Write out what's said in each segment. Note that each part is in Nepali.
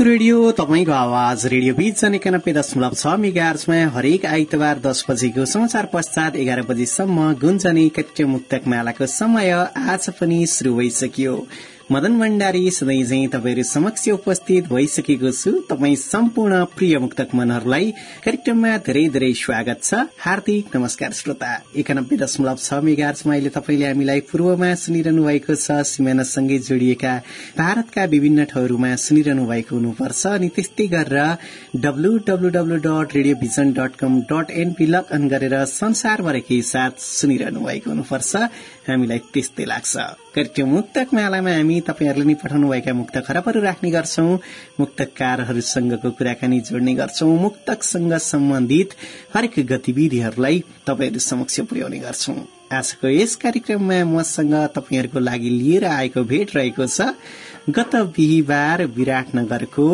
रेडियो तपाईँको आवाज रेडियो बिजन एकानब्बे दशमलव छ मेगार्समा हरेक आइतबार दस बजेको समाचार पश्चात एघार बजीसम्म गुन्जने मुक्तक मालाको समय आज पनि शुरू भइसक्यो। मदन भण्डारी सधैँ चाहिँ तपाईँहरू समक्ष उपस्थित भइसकेको छु। तपाईँ सम्पूर्ण प्रिय मुक्तक मनहरूलाई कार्यक्रममा धेरै धेरै स्वागत छ। हार्दिक नमस्कार श्रोता। एकानब्बे दशमलव छ अहिले तपाईँले हामीलाई पूर्वमा सुनिरहनु भएको छ। सिमानासँगै जोडिएका भारतका विभिन्न ठाउँहरूमा सुनिरहनु भएको हुनुपर्छ। अनि त्यस्तै गरेर W W dot radio vision dot com dot NP log on गरेर संसारभरकै साथ सुनिरहनु भएको हुनुपर्छ। हामीलाई त्यस्तै लाग्छ। कार्यक्रम मुक्तक मालामा हामी तपाईँहरूले नै पठाउनुभएका मुक्त खराबहरू राख्ने गर्छौं। मुक्तकारहरूसँगको कुराकानी जोड्ने गर्छौं। मुक्तकसँग सम्बन्धित हरेक गतिविधिहरूलाई तपाईँहरू समक्ष पुर्याउने गर्छौं। आजको यस कार्यक्रममा मसँग तपाईँहरूको लागि लिएर आएको भेट रहेको छ गत बिहिबार विराटनगरको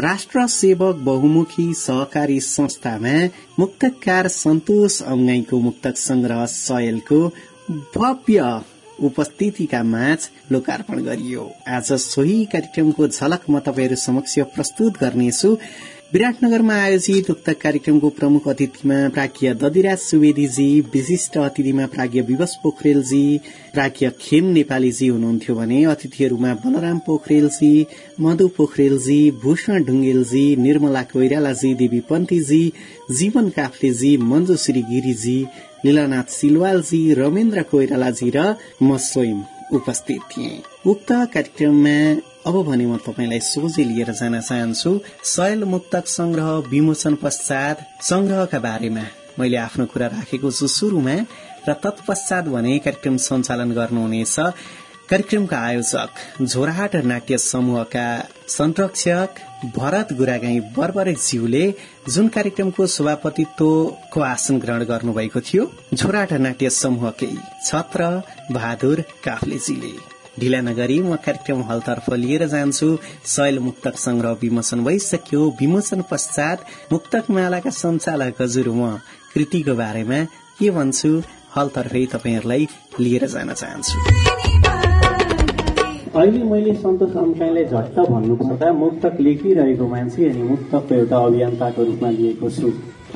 राष्ट्र सेवक बहुमुखी सहकारी संस्थामा मुक्तकार सन्तोष अङ्गाईको मुक्तक संग्रह सयलको भव्य उपस्थितिका माझ लोकार्पण गरियो। आज सोही कार्यक्रमको झलक म तपाईँहरू समक्ष प्रस्तुत गर्नेछु। विराटनगरमा आयोजित उक्त कार्यक्रमको प्रमुख अतिथिमा प्राज्ञ दधिराज सुवेदीजी विशिष्ट अतिथिमा प्राज्ञ विवश पोखरेलजी प्राज्ञ खेम नेपालीजी हुनुहुन्थ्यो भने अतिथिहरूमा बलराम पोखरेलजी मधु पोखरेलजी भूषण ढुङ्गेलजी निर्मला कोइरालाजी देवी पन्थीजी जीवन काफ्लेजी मञ्जुश्री गिरीजी लीलानाथ सिलवालजी रमेन्द्र कोइरालाजी र म स्वयं उपस्थित थिए। उक्त कार्यक्रममा अब भने म तपाईँलाई सोझै लिएर जान चाहन्छु सयल मुक्तक संग्रह विमोचन पश्चात संग्रहका बारेमा। मैले आफ्नो कुरा राखेको छु शुरूमा र तत्पश्चात भने कार्यक्रम सञ्चालन गर्नुहुनेछ। कार्यक्रमका आयोजक झोराहाट नाट्य समूहका संरक्षक भरत गुरागाई बर्बरे ज्यूले जुन कार्यक्रमको सभापतित्वको आसन ग्रहण गर्नुभएको थियो झोराहाट नाट्य समूहकै छत्र बहादुर काफ्लेजीले। ढिला नगरी म कार्यक्रम हलतर्फ लिएर जान्छु। शैल मुक्तक संग्रह विमोचन भइसक्यो। विमोचन पश्चात मुक्तक मालाका सञ्चालक हजुर म कृतिको बारेमा के भन्छु हलतर्फै तपाईँहरूलाई लिएर जान चाहन्छु। अहिले मैले सन्तोष अङ्काईलाई झट्ट भन्नुपर्दा मुक्तक लेखिरहेको मान्छे अनि मुक्तकको एउटा अभियन्ताको रूपमा लिएको छु।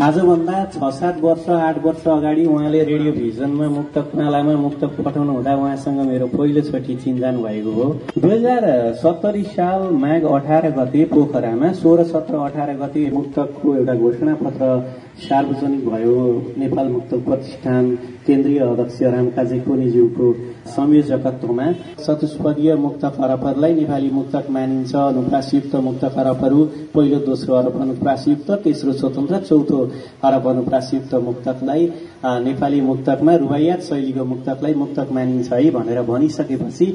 आजभन्दा छ सात वर्ष आठ वर्ष अगाडि उहाँले रेडियो भिजनमा मुक्तक मालामा मुक्तक पठाउनु हुँदा उहाँसँग मेरो पहिलोचोटि चिन्जान भएको हो। दुई हजार सत्तरी साल माघ अठार गते पोखरामा सोह्र सत्र अठार गते मुक्तकको एउटा घोषणा पत्र सार्वजनिक भयो नेपाल मुक्तक प्रतिष्ठान केन्द्रीय अध्यक्ष रामकाजी कोनीज्यूको संयोजकत्वमा चतुष्पदीय मुक्त खरबहरूलाई नेपाली मुक्तक मानिन्छ। अनुप्रासयुक्त मुक्त खरबहरू पहिलो दोस्रो अरब अनुप्रासयुक्त तेस्रो स्वतन्त्र चौथो अरब अनुप्रासयुक्त मुक्तकलाई नेपाली मुक्तकमा रुवायात शैलीको मुक्तकलाई मुक्तक मानिन्छ है भनेर भनिसकेपछि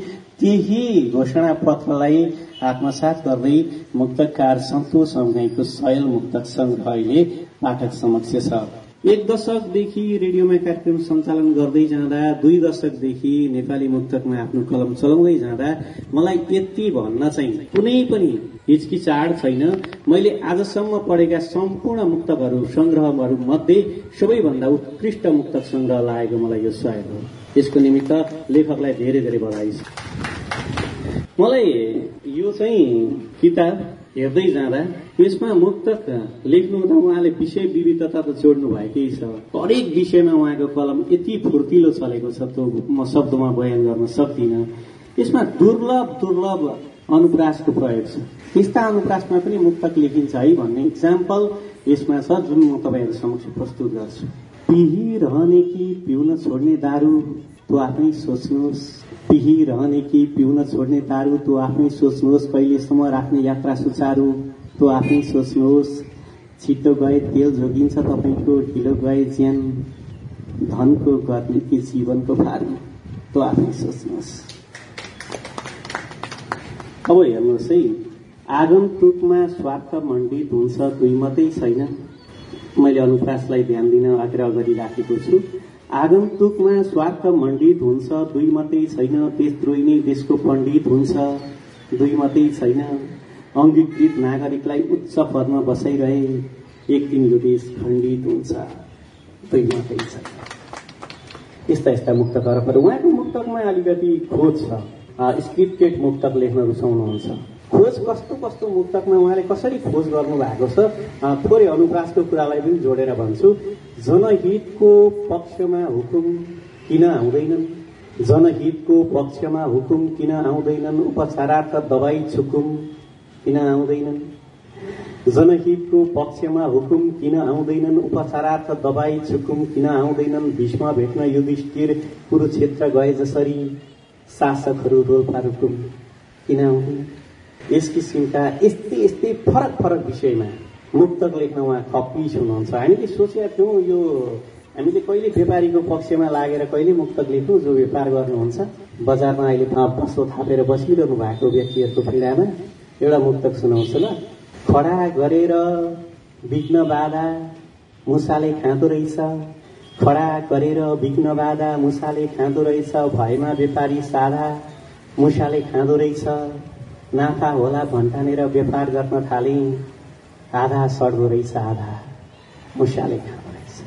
त्यही घोषणा पत्रलाई आत्मसात गर्दै मुक्तकार सन्तोष अङ्गाईको मुक्तक संग्रह पाठक समक्ष छ। एक दशकदेखि रेडियोमा कार्यक्रम सञ्चालन गर्दै जाँदा दुई दशकदेखि नेपाली मुक्तकमा आफ्नो कलम चलाउँदै जाँदा मलाई यति भन्न चाहिँ कुनै पनि हिचकिचाड छैन। मैले आजसम्म पढेका सम्पूर्ण मुक्तकहरू संग्रहहरू मध्ये सबैभन्दा उत्कृष्ट मुक्तक संग्रह लागेको मलाई यो सहयोग हो। यसको निमित्त लेखकलाई धेरै धेरै बधाई छ। मलाई यो चाहिँ किताब हेर्दै जाँदा यसमा मुक्तक लेख्नु हुँदा उहाँले विषय विविधता त जोड्नु भएकै छ। हरेक विषयमा उहाँको कलम यति फुर्तिलो चलेको छ त्यो म शब्दमा बयान गर्न सक्दिनँ। यसमा दुर्लभ दुर्लभ अनुप्रासको प्रयोग छ। त्यस्ता अनुप्रासमा पनि मुक्तक लेखिन्छ है भन्ने इक्जाम्पल यसमा छ जुन म तपाईँहरू समक्ष प्रस्तुत गर्छु। पिही रहने कि पिउन छोड्ने दारू त्यो आफै सोच्नुहोस् पिही रहने कि पिउन छोड्ने दारू त्यो आफै सोच्नुहोस् कहिलेसम्म राख्ने यात्रा सुचारू। त्यो आफै सोच्नुहोस् छिटो गए तेल जोगिन्छ तपाईँको ढिलो गए ज्यान धनको गर्ने कि जीवनको भारी। त्यो आफै सोच्नुहोस्। अब हेर्नुहोस् है आगन्तुकमा स्वार्थ मण्डित हुन्छ दुई मात्रै छैन। मैले अनुप्रासलाई ध्यान दिन आग्रह गरिराखेको छु। आगन्तुकमा स्वार्थ मण्डित हुन्छ दुई मात्रै छैन देशद्रोही नै देशको पण्डित हुन्छ दुई मात्रै छैन। अङ्गीकृत नागरिकलाई उच्च पदमा बसाइरहे एक दिन यो देश खण्डित हुन्छ। दुई मात्रै छैन। यस्ता यस्ता मुक्तकरहरू उहाँको मुक्तकमा अलिकति खोज छ। स्क्रिप्टेड मुक्तक लेख्न रुचाउनुहुन्छ। खोज कस्तो कस्तो मुक्तकमा उहाँले कसरी खोज गर्नु भएको छ थोरै अनुप्रासको कुरालाई पनि जोडेर भन्छु। जनहितको पक्षमा हुकुम किन आउँदैनन्? जनहितको पक्षमा हुकुम किन आउँदैनन्? उपचारार्थ दबाई छुकुम किन आउँदैनन्? जनहितको पक्षमा हुकुम किन आउँदैनन्? उपचारार्थ दबाई छुकुम किन आउँदैनन्? भीष्म भेट्न युधिष्ठिर कुरुक्षेत्र गए जसरी शासकहरू रोल्पा रुकुम किन आउँदैन यस किसिमका यस्तै यस्तै फरक फरक विषयमा मुक्तक लेख्न उहाँ कपिस हुनुहुन्छ। हामीले सोचेका थियौँ यो हामीले कहिले व्यापारीको पक्षमा लागेर कहिले मुक्तक लेख्यौँ जो व्यापार गर्नुहुन्छ। बजारमा अहिले पसलो थापेर बसिरहनु भएको व्यक्तिहरूको पीडामा एउटा मुक्तक सुनाउँछु ल। खडा गरेर विघ्न बाधा मुसाले खाँदो रहेछ। खडा गरेर विघ्न बाधा मुसाले खाँदो रहेछ। भएमा व्यापारी साधा मुसाले खाँदो रहेछ। नाफा होला भन्टानेर व्यापार गर्न थाले। आधा सड्दो रहेछ आधा। मुसाले खाँदो रहेछ।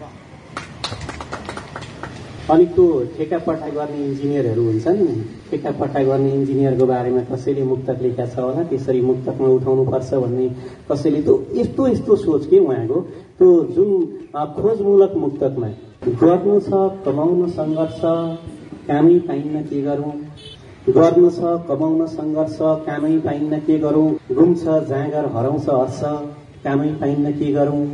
अनि त्यो ठेका पट्टा गर्ने इन्जिनियरहरू हुन्छ नि ठेका पट्टा गर्ने इन्जिनियरको बारेमा कसैले मुक्तक लेखेका छ होला त्यसरी मुक्तकमा उठाउनुपर्छ भन्ने कसैले त्यो यस्तो यस्तो सोच के उहाँको? त्यो जुन खोजमूलक मुक्तकमा गर्नु छ कमाउन सङ्घर्ष कामै पाइन्न के गरौँ? गर्नु छ कमाउन सङ्घर्ष कामै पाइन्न के गरौँ? घुम्छ जाँगर हराउँछ हर्ष। कामै पाइन्न के गरौँ?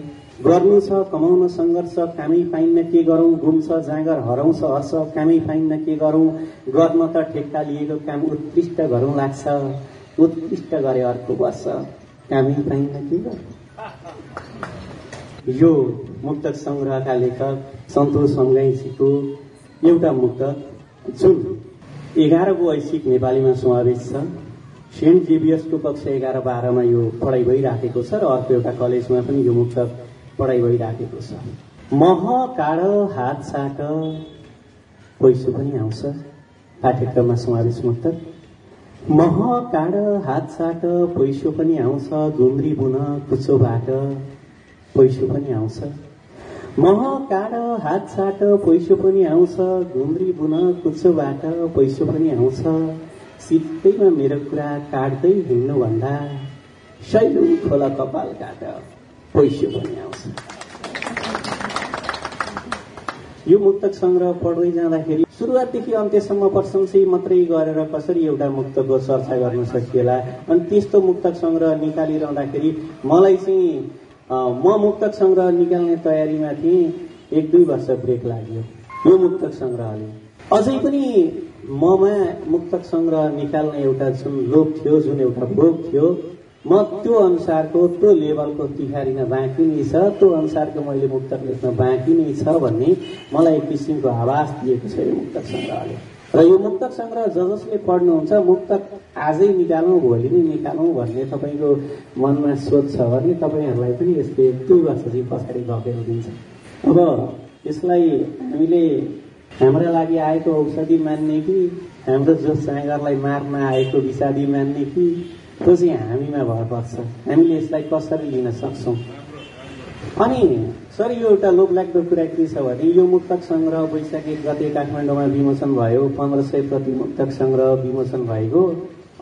गर्नु छ कमाउन सङ्घर्ष कामै पाइन्न के गरौँ? घुम्छ जाँगर हराउँछ हर्ष। कामै पाइन्न के गरौँ? गर्न त ठेक्का लिएको काम उत्कृष्ट गरौँ लाग्छ। उत्कृष्ट गरे अर्को वर्ष। कामै पाइन्न के गरौँ? यो मुक्तक संग्रहका लेखक सन्तोष समगाईजीको एउटा मुक्तक जुन एघारको ऐसिक नेपालीमा समावेश छ। सेन्ट जेभियर्सको कक्ष एघार बाह्रमा यो पढाइ भइराखेको छ र अर्को एउटा कलेजमा पनि यो मुक्तक पढाइ भइराखेको छ। मह हात साट पैसो पनि आउँछ। पाठ्यक्रममा समावेश मुक्तक मह काड हात साट पैसो पनि आउँछ। गुन्द्री बुन कुचोबाट पैसो पनि आउँछ। मह काड हात साट पैसो पनि आउँछ घुम्री बुन कुचोबाट पैसो पनि आउँछ। सित्तैमा मेरो कुरा काट्दै हिँड्नुभन्दा सैलु खोला कपाल काट पैसो पनि आउँछ। यो मुक्तक संग्रह पढ्दै जाँदाखेरि सुरुवातदेखि अन्त्यसम्म प्रशंसै मात्रै गरेर कसरी एउटा मुक्तको चर्चा गर्न सकिएला? अनि त्यस्तो मुक्तक संग्रह निकालिरहँदाखेरि मलाई चाहिँ म मुक्तक संग्रह निकाल्ने तयारीमा थिएँ। एक दुई वर्ष ब्रेक लाग्यो। यो मुक्तक संग्रहले अझै पनि ममा मुक्तक संग्रह निकाल्ने एउटा जुन लोभ थियो जुन एउटा भोग थियो म त्यो अनुसारको त्यो लेभलको तिखारिन बाँकी नै छ। त्यो अनुसारको मैले मुक्तक लेख्न बाँकी नै छ भन्ने मलाई एक किसिमको आवाज दिएको छ यो मुक्तक संग्रहले र यो मुक्तक संग्रह ज जसले पढ्नुहुन्छ मुक्तक आजै निकालौँ भोलि नै निकालौँ भन्ने तपाईँको मनमा सोच छ भने तपाईँहरूलाई पनि यसले दुई वर्ष चाहिँ पछाडि लगेर दिन्छ। अब यसलाई हामीले हाम्रा लागि आएको औषधि मान्ने कि हाम्रो जोस जाँगरलाई मार्न आएको विषादी मान्ने कि त्यो चाहिँ हामीमा भर पर्छ। हामीले यसलाई कसरी लिन सक्छौँ? अनि सर यो एउटा लोभलाग्दो कुरा के छ भने यो मुक्तक संग्रह वैशाख एक गते काठमाडौँमा विमोचन भयो पन्ध्र सय प्रति मुक्तक संग्रह विमोचन भएको।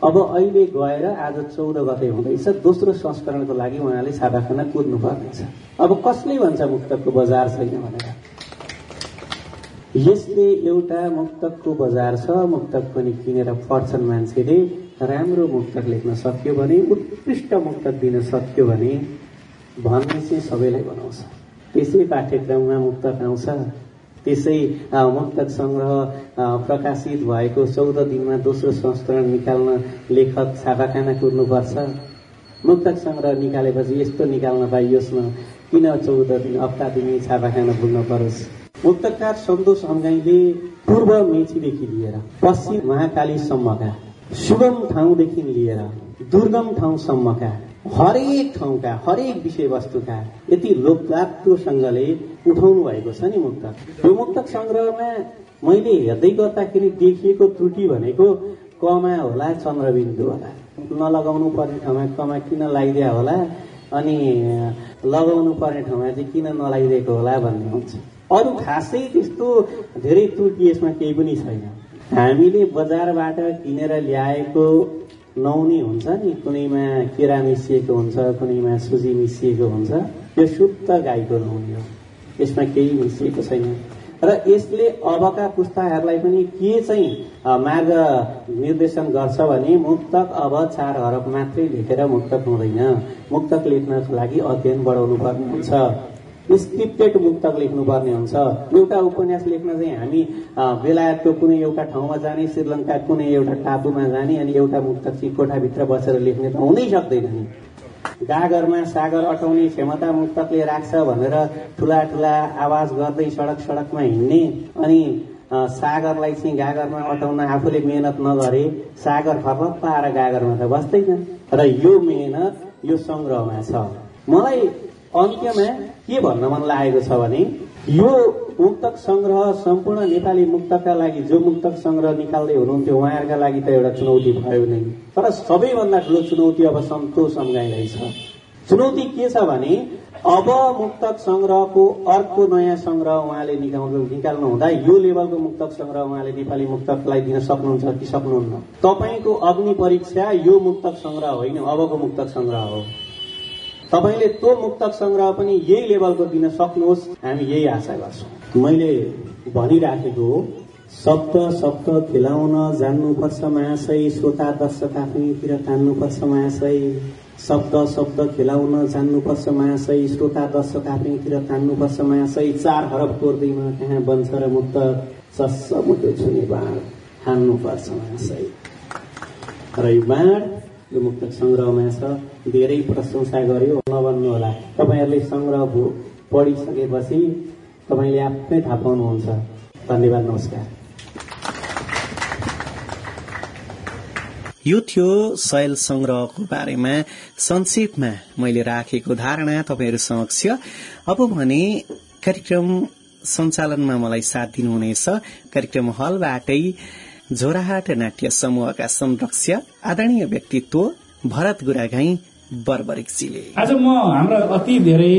अब अहिले गएर आज चौध गते हुँदैछ दोस्रो संस्करणको लागि उहाँले छापाखाना कुद्नु पर्नेछ अब कसले भन्छ मुक्तकको बजार छैन भनेर? यसले एउटा मुक्तकको बजार छ मुक्तक पनि किनेर पढ्छन् मान्छेले। राम्रो मुक्तक लेख्न सक्यो भने उत्कृष्ट मुक्तक दिन सक्यो भने भन्ने चाहिँ सबैलाई बनाउँछ त्यसै पाठ्यक्रममा मुक्तक आउँछ त्यसै मुक्तक सङ्ग्रह प्रकाशित भएको चौध दिनमा दोस्रो संस्करण निकाल्न लेखक छापाखाना कुर्नुपर्छ। मुक्तक सङ्ग्रह निकालेपछि यस्तो निकाल्न पाइयोस् न। किन चौध दिन हप्ता दिने छापाखाना पुग्न परोस्? मुक्तकार सन्तोष अङ्गाईले पूर्व मेचीदेखि लिएर पश्चिम महाकालीसम्मका सुगम ठाउँदेखि लिएर दुर्गम ठाउँसम्मका हरेक ठाउँका हरेक विषयवस्तुका यति लोकलात्रोसँगले उठाउनु भएको छ नि मुक्तक। यो मुक्तक सङ्ग्रहमा मैले हेर्दै गर्दाखेरि देखिएको त्रुटि भनेको कमा होला चन्द्रबिन्दु होला। नलगाउनु पर्ने ठाउँमा कमा किन लगाइदिया होला अनि लगाउनु पर्ने ठाउँमा चाहिँ किन नलागिदिएको होला भन्ने हुन्छ। अरू खासै त्यस्तो धेरै त्रुटि यसमा केही पनि छैन। हामीले बजारबाट किनेर ल्याएको नौनी हुन्छ नि कुनैमा किरा मिसिएको हुन्छ कुनैमा सुजी मिसिएको हुन्छ यो शुद्ध गाईको नुहाउने हो। यसमा केही मिसिएको छैन। र यसले अबका पुस्ताहरूलाई पनि के चाहिँ मार्ग निर्देशन गर्छ भने मुक्तक अब चार हरफ मात्रै लेखेर मुक्तक हुँदैन। मुक्तक लेख्नको लागि अध्ययन बढाउनु पर्ने हुन्छ। स्क्रिप्टेड मुक्तक लेख्नुपर्ने हुन्छ। एउटा उपन्यास लेख्न चाहिँ हामी बेलायतको कुनै एउटा ठाउँमा जाने श्रीलङ्का कुनै एउटा टापुमा जाने अनि एउटा मुक्तक चाहिँ कोठाभित्र बसेर लेख्ने त हुनै सक्दैन नि। गागरमा सागर अटाउने क्षमता मुक्तकले राख्छ भनेर ठुला ठुला आवाज गर्दै सडक सडकमा हिँड्ने अनि सागरलाई चाहिँ गागरमा अटाउन आफूले मेहनत नगरे सागर फर्लप्प आएर गागरमा त बस्दैन र यो मेहनत यो सङ्ग्रहमा छ। मलाई अन्त्यमा के भन्न मन लागेको छ भने यो मुक्तक सङ्ग्रह सम्पूर्ण नेपाली मुक्तका लागि जो मुक्तक सङ्ग्रह निकाल्दै हुनुहुन्थ्यो उहाँहरूका लागि त एउटा चुनौती भयो नै। तर सबैभन्दा ठुलो चुनौती अब सन्तोष अङ्गाईलाई छ चुनौती के छ भने अब मुक्तक सङ्ग्रहको अर्को नयाँ सङ्ग्रह उहाँले निकाल्नु निकाल्नु हुँदा यो लेभलको मुक्तक सङ्ग्रह उहाँले नेपाली मुक्तकलाई दिन सक्नुहुन्छ कि सक्नुहुन्न? तपाईँको अग्नि परीक्षा यो मुक्तक सङ्ग्रह होइन अबको मुक्तक सङ्ग्रह हो। तपाईँले त्यो मुक्तक सङ्ग्रह पनि यही लेभलको दिन सक्नुहोस्। हामी यही आशा गर्छौँ। मैले भनिराखेको हो शब्द शब्द खेलाउन जान्नुपर्छ महाशय श्रोता दर्शक आफ्नैतिर तान्नुपर्छ महाशय शब्द शब्द खेलाउन जान्नुपर्छ महाशय श्रोता दर्शक आफ्नैतिर तान्नुपर्छ महाशय चार हरफ कोर्दैमा कहाँ बन्छ र मुक्त सस्स मुटो छुने बाँड हान्नुपर्छ महाशय र यो बाँड यो मुक्तक सङ्ग्रहमा छ। धेरै प्रशंसा गर्यो नभन्नु होला। तपाईँहरूले सङ्ग्रह पढिसकेपछि तपाईँले आफ्नै थाहा पाउनुहुन्छ। धन्यवाद नमस्कार। यो थियो शैल संग्रहको बारेमा। संक्षेपमा मैले राखेको धारणा तपाईँहरू समक्ष। अब भने कार्यक्रम सञ्चालनमा मलाई साथ दिनुहुनेछ कार्यक्रम हलबाटै झोराहाट नाट्य समूहका संरक्ष आदरणीय व्यक्तित्व भरत गुरागाई। बर्बरिकजीले आज म हाम्रा अति धेरै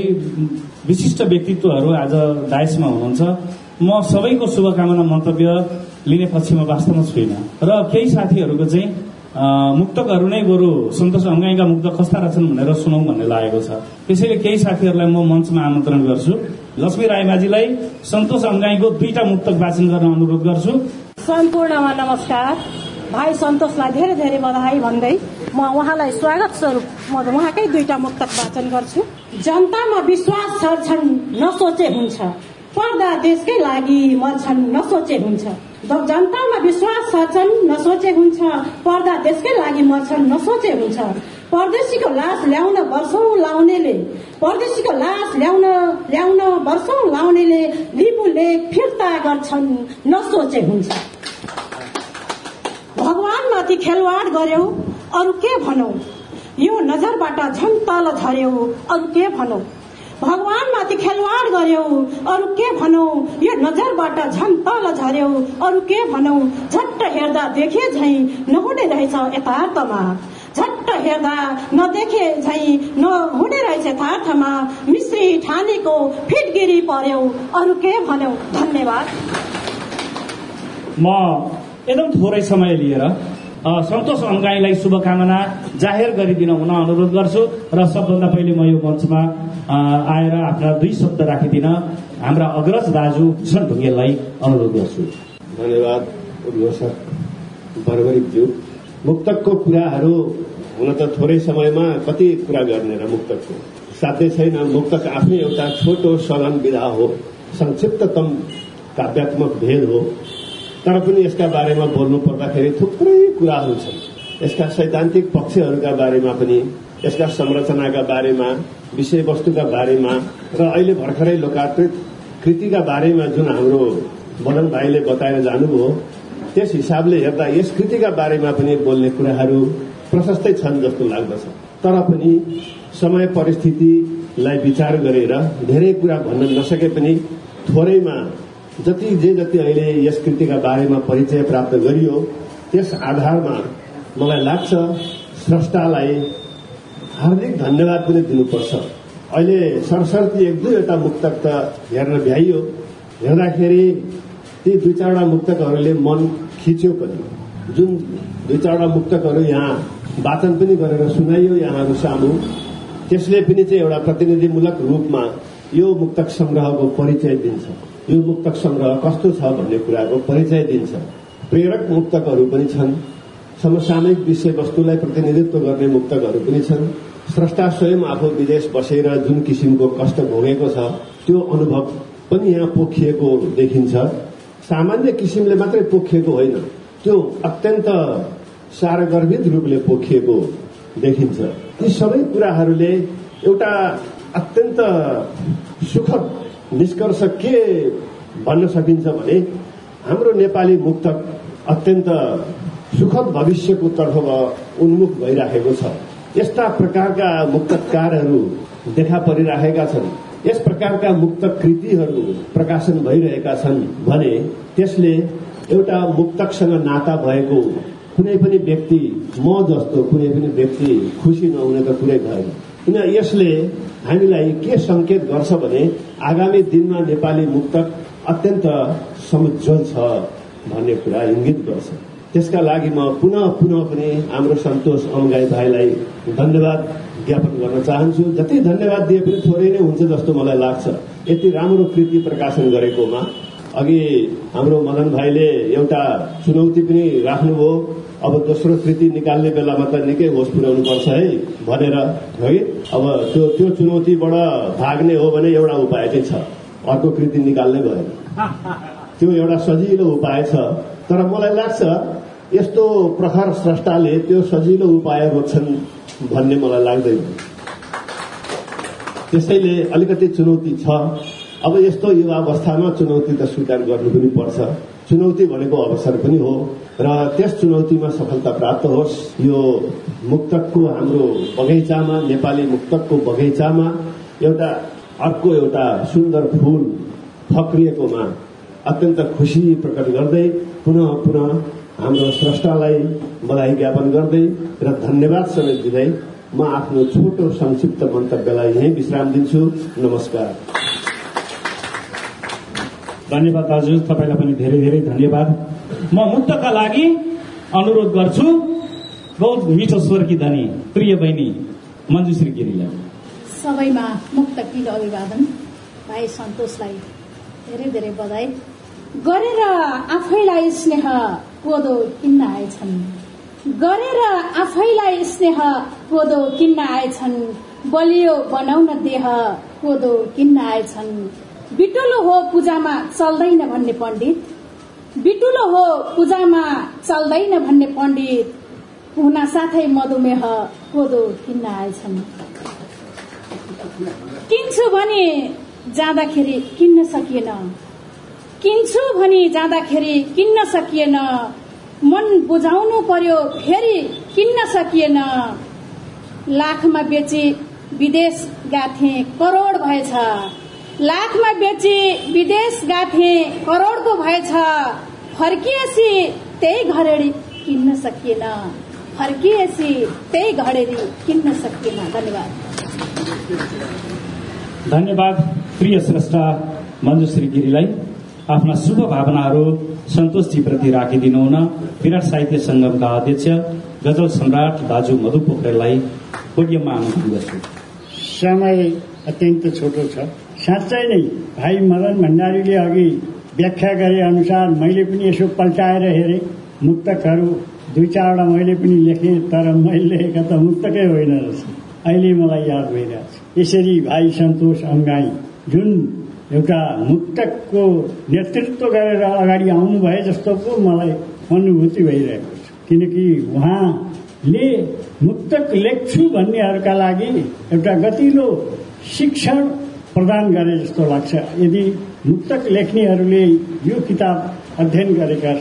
विशिष्ट व्यक्तित्वहरू आज दायसमा हुनुहुन्छ। म सबैको शुभकामना मन्तव्य लिने पक्षमा वास्तवमा छुइनँ। र केही साथीहरूको चाहिँ मुक्तकहरू नै बरु सन्तोष अङ्गाईका मुक्त कस्ता रहेछन् भनेर सुनौ भन्ने लागेको छ। त्यसैले केही साथीहरूलाई म मञ्चमा आमन्त्रण गर्छु। लक्ष्मी राईमाझीलाई सन्तोष अङ्गाईको दुईटा मुक्तक वाचन गर्न अनुरोध गर्छु। सम्पूर्णमा नमस्कार। भाइ सन्तोषलाई धेरै धेरै बधाई भन्दै म उहाँलाई स्वागत स्वरूप म उहाँकै दुईटा मुक्तक वाचन गर्छु। जनतामा विश्वास छर्छन् नसोचे हुन्छ। पर्दा देशकै लागि मर्छन् नसोचे हुन्छ। जनतामा विश्वास छर्छन् नसोचे हुन्छ। पर्दा देशकै लागि मर्छन् नसोचे हुन्छ। परदेशीको लास ल्याउन वर्षौं लाउनेले परदेशीको लास ल्याउन ल्याउन वर्षौं लाउनेले लिपु लेख फिर्ता गर्छन् नसोचे हुन्छ। भगवानमाथि खेलवाड गर्यौ अरू के भनौ? यो नजरबाट झन् तल झर्यौ अरू के भनौ? भगवानमाथि खेलवाड गर्यौ अरू के भनौ? यो नजरबाट झन् तल झर्यौ अरू के भनौ? झट्ट हेर्दा देखे झै नहुने रहेछ यथार्थमा। झट्ट हेर्दा नदेखे झै नहुने रहेछ यथार्थमा। मिश्री ठानेको फिटगिरी पर्यौ अरू के भन्यौ धन्यवाद। म एकदम थोरै समय लिएर सन्तोष अङ्गाईलाई शुभकामना जाहेर गरिदिन हुन अनुरोध गर्छु र सबभन्दा पहिले म यो मञ्चमा आएर आफ्ना दुई शब्द राखिदिन। हाम्रा अग्रज दाजु भूषण ढुङ्गेललाई अनुरोध गर्छु। धन्यवाद मुक्तकको कुराहरू हुन त थोरै समयमा कति कुरा गर्ने र मुक्तकको। साध्य छैन मुक्तक आफै एउटा छोटो सरल विधा हो संक्षिप्ततम काव्यात्मक भेद हो। तर पनि यसका बारेमा बोल्नु पर्दाखेरि थुप्रै कुराहरू छन् यसका सैद्धान्तिक पक्षहरूका बारेमा पनि यसका संरचनाका बारेमा विषयवस्तुका बारेमा र अहिले भर्खरै लोकार्पित कृतिका बारेमा जुन हाम्रो मदन भाइले बताएर जानुभयो त्यस हिसाबले हेर्दा यस कृतिका बारेमा पनि बोल्ने कुराहरू प्रशस्तै छन् जस्तो लाग्दछ तर पनि समय परिस्थितिलाई विचार गरेर धेरै कुरा भन्न नसके पनि थोरैमा जति जे जति अहिले यस कृतिका बारेमा परिचय प्राप्त गरियो त्यस आधारमा मलाई लाग्छ स्रष्टालाई हार्दिक धन्यवाद पनि दिनुपर्छ। अहिले सरसर्ती एक दुईवटा मुक्तक त हेर्न भ्याइयो। हेर्दाखेरि ती दुई चारवटा मुक्तकहरूले मन खिच्यो पनि। जुन दुई चारवटा मुक्तकहरू यहाँ वाचन पनि गरेर सुनाइयो यहाँहरू सामु त्यसले पनि चाहिँ एउटा प्रतिनिधिमूलक रूपमा यो मुक्तक संग्रहको परिचय दिन्छ। यो मुक्तक संग्रह कस्तो छ भन्ने कुराको परिचय दिन्छ। प्रेरक मुक्तकहरू पनि छन्। समसामयिक विषयवस्तुलाई प्रतिनिधित्व गर्ने मुक्तकहरू पनि छन्। स्रष्टा स्वयं आफू विदेश बसेर जुन किसिमको कष्ट भोगेको छ त्यो अनुभव पनि यहाँ पोखिएको देखिन्छ। सामान्य किसिमले मात्रै पोखिएको होइन त्यो अत्यन्त सारगर्भित रूपले पोखिएको देखिन्छ। ती सबै कुराहरूले एउटा अत्यन्त सुखद निष्कर्ष के भन्न सकिन्छ भने हाम्रो नेपाली मुक्तक अत्यन्त सुखद भविष्यको तर्फ उन्मुख भइराखेको छ। यस्ता प्रकारका मुक्तकारहरू देखा परिराखेका छन्। यस प्रकारका मुक्त कृतिहरू प्रकाशन भइरहेका छन् भने त्यसले एउटा मुक्तकसँग नाता भएको कुनै पनि व्यक्ति म जस्तो कुनै पनि व्यक्ति खुसी नहुने त कुरै भएन। किन यसले हामीलाई के संकेत गर्छ भने आगामी दिनमा नेपाली मुक्तक अत्यन्त समुज्वल छ भन्ने कुरा इङ्गित गर्छ। त्यसका लागि म पुनः पुनः पनि हाम्रो सन्तोष अमगाई भाइलाई धन्यवाद ज्ञापन गर्न चाहन्छु। जति धन्यवाद दिए पनि थोरै नै हुन्छ जस्तो मलाई लाग्छ। यति राम्रो कृति प्रकाशन गरेकोमा अघि हाम्रो मदन भाइले एउटा चुनौती पनि राख्नुभयो। अब दोस्रो कृति निकाल्ने बेलामा त निकै होस पुर्याउनु पर्छ है भनेर है अब त्यो त्यो चुनौतीबाट भाग्ने हो भने एउटा उपाय चाहिँ छ। अर्को कृति निकाल्नै भएन त्यो एउटा सजिलो उपाय छ। तर मलाई लाग्छ यस्तो प्रखर स्रष्टाले त्यो सजिलो उपाय रोज्छन् भन्ने मलाई लाग्दैन। त्यसैले अलिकति चुनौती छ। अब यस्तो युवा अवस्थामा चुनौती त स्वीकार गर्नु पनि पर्छ। चुनौती भनेको अवसर पनि हो। र त्यस चुनौतीमा सफलता प्राप्त होस्। यो मुक्तकको हाम्रो बगैँचामा नेपाली मुक्तकको बगैँचामा एउटा अर्को एउटा सुन्दर फूल फक्रिएकोमा अत्यन्त खुसी प्रकट गर्दै पुनः पुनः हाम्रो स्रष्टालाई बधाई ज्ञापन गर्दै र धन्यवाद समेत दिँदै म आफ्नो छोटो संक्षिप्त मन्तव्यलाई यहीँ विश्राम दिन्छु। नमस्कार। धन्यवाद दाजु तपाईँलाई पनि धेरै धेरै धन्यवाद। म मुक्तका लागि अनुरोध गर्छु बहुत मिठो स्वरकी धनी प्रिय बहिनी मञ्जुश्री गिरीलाई। सबैमा मुक्त किलो अभिवादन भाइ सन्तोषलाई धेरै धेरै बधाई। गरेर आफैलाई स्नेह कोदो किन्न आएछन्। गरेर आफैलाई स्नेह कोदो किन्न आएछन्। बलियो बनाउन देह कोदो किन्न आएछन्। बिटुलो हो पूजामा चल्दैन भन्ने पण्डित। बिटुलो हो पूजामा चल्दैन भन्ने पण्डित। हुन साथै मधुमेह कोदो किन्न आएछन्। किन्छु भने जाँदाखेरि किन्न सकिएन। किन्छु भनी जाँदाखेरि किन्न सकिएन। मन बुझाउनु पर्यो फेरि किन्न सकिएन। लाखमा बेची विदेश गाथे करोड भएछ। लाखमा बेची विदेश गाथे करोडको भएछ। फर्किएसी त्यही घरेडी किन्न सकिएन. फर्किएसी त्यही घडेरी किन्न सकिएन. धन्यवाद. धन्यवाद प्रिय श्रेष्ठा मञ्जुश्री गिरीलाई आफ्ना शुभ भावनाहरू सन्तोषजीप्रति राखिदिनु हुन विराट साहित्य संगमका अध्यक्ष गजल सम्राट दाजु मधु पोखरेललाई पोडियममा आमन्त्रण गर्छु समय अत्यन्त छोटो छ। साँच्चै नै भाइ मदन भण्डारीले अघि व्याख्या गरे अनुसार मैले पनि यसो पल्टाएर हेरेँ। मुक्तकहरू दुई चारवटा मैले पनि लेखेँ तर मैले लेखेका त मुक्तकै होइन रहेछ। अहिले मलाई याद भइरहेको छ यसरी भाइ सन्तोष अङ्गाई जुन एउटा मुक्तकको नेतृत्व गरेर अगाडि आउनु भए जस्तो पो मलाई अनुभूति भइरहेको छ। किनकि उहाँले मुक्तक लेख्छु भन्नेहरूका लागि एउटा गतिलो शिक्षण प्रदान गरे जस्तो लाग्छ। यदि मुक्तक लेख्नेहरूले यो किताब अध्ययन गरेका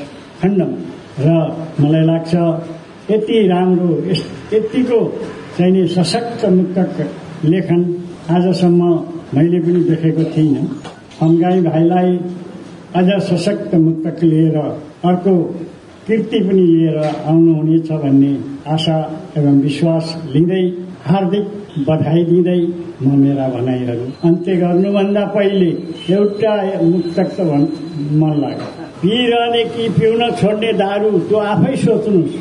खण्डमा र मलाई लाग्छ यति राम्रो यतिको चाहिने सशक्त मुक्तक लेखन आजसम्म मैले पनि देखेको थिइनँ। अङ्गाई भाइलाई अझ सशक्त मुक्तक लिएर अर्को कृति पनि लिएर आउनुहुनेछ भन्ने आशा एवं विश्वास लिँदै हार्दिक बधाई म मेरा भनाइहरू अन्त्य गर्नुभन्दा पहिले एउटा मुक्तक त मन लाग्यो। पिरहने कि पिउन छोड्ने दारू त्यो आफै सोच्नुहोस्।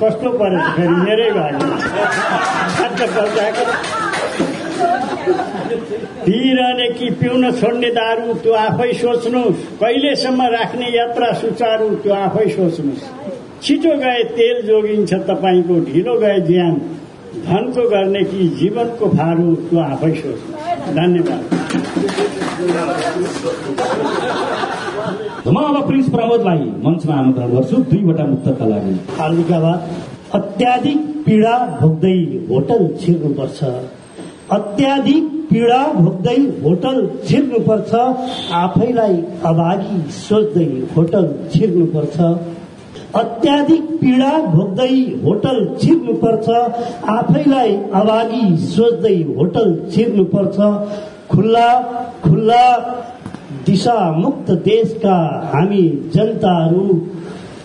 कस्तो परेछ फेरि मेरै भागमा पिरहने कि पिउन छोड्ने दारू त्यो आफै सोच्नुहोस्। कहिलेसम्म राख्ने यात्रा सुचारू त्यो आफै सोच्नुहोस्। छिटो गए तेल जोगिन्छ तपाईँको ढिलो गए ज्यान। धनको गर्ने कि जीवनको फारू त्यो आफै सोच्नुहोस् धन्यवाद। म अब प्रिन्स प्रमोदलाई मञ्चमा आमन्त्रण गर्छु। दुईवटा मुक्तका लागि। हार्दिक अत्याधिक पीडा भोग्दै होटल छिर्नुपर्छ। अत्याधिक पीडा भोग्दै होटल छिर्नुपर्छ। आफैलाई अभागी सोच्दै होटल छिर्नुपर्छ। अत्याधिक पीडा भोग्दै होटल छिर्नुपर्छ। आफैलाई अभागी सोच्दै होटल छिर्नुपर्छ। खुल्ला खुल्ला दिशा मुक्त देशका हामी जनताहरू